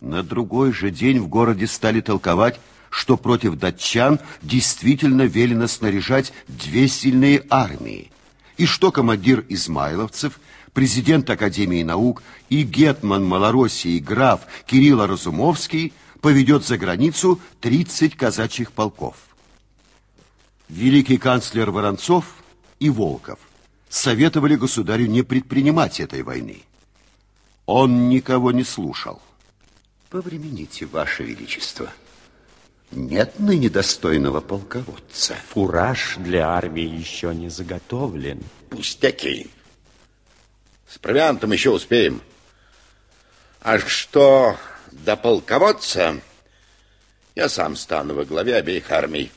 На другой же день в городе стали толковать, что против датчан действительно велено снаряжать две сильные армии, и что командир Измайловцев, президент Академии наук и гетман Малороссии граф Кирилл Разумовский поведет за границу 30 казачьих полков. Великий канцлер Воронцов и Волков советовали государю не предпринимать этой войны. Он никого не слушал. Повремените, Ваше Величество. Нет ныне достойного полководца. Фураж для армии еще не заготовлен. Пустяки. С провиантом еще успеем. А что до полководца, я сам стану во главе обеих армий.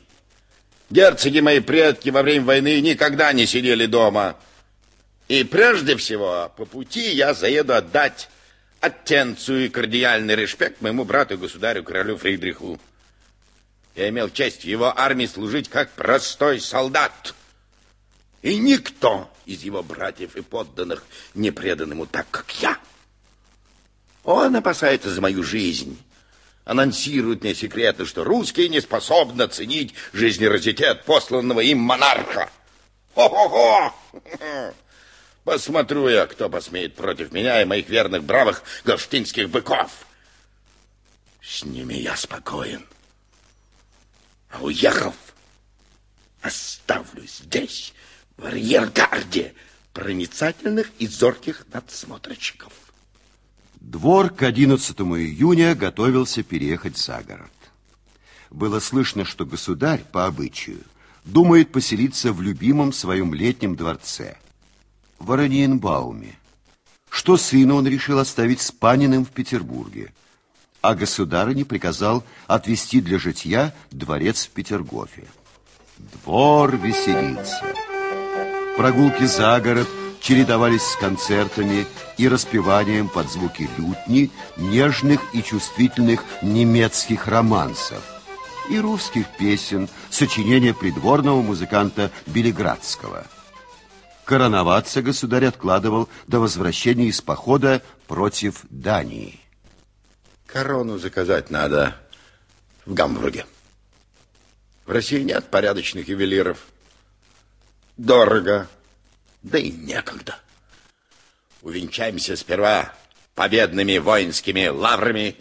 Герцоги мои предки во время войны никогда не сидели дома. И прежде всего, по пути я заеду отдать аттенцию и кардиальный респект моему брату государю королю Фридриху. Я имел честь в его армии служить как простой солдат. И никто из его братьев и подданных не предан ему так, как я. Он опасается за мою жизнь. Анонсирует мне секретно, что русские не способны оценить жизнеразитет посланного им монарха. Хо-хо-хо! Посмотрю я, кто посмеет против меня и моих верных бравых галштинских быков. С ними я спокоен. А уехав, оставлю здесь, в арьергарде, проницательных и зорких надсмотрщиков. Двор к 11 июня готовился переехать за город. Было слышно, что государь, по обычаю, думает поселиться в любимом своем летнем дворце – в Ораниенбауме, что сына он решил оставить с Паниным в Петербурге, а государыне приказал отвести для житья дворец в Петергофе. Двор веселится. Прогулки за город чередовались с концертами и распеванием под звуки лютни нежных и чувствительных немецких романсов и русских песен, сочинения придворного музыканта Белиградского – Короноваться государь откладывал до возвращения из похода против Дании. Корону заказать надо в Гамбурге. В России нет порядочных ювелиров. Дорого, да и некогда. Увенчаемся сперва победными воинскими лаврами.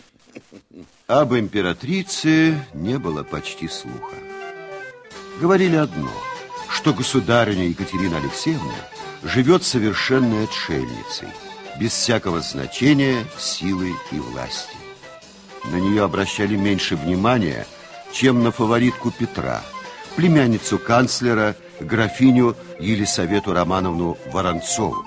Об императрице не было почти слуха. Говорили одно – что государыня Екатерина Алексеевна живет совершенной отшельницей, без всякого значения, силы и власти. На нее обращали меньше внимания, чем на фаворитку Петра, племянницу канцлера, графиню Елисавету Романовну Воронцову.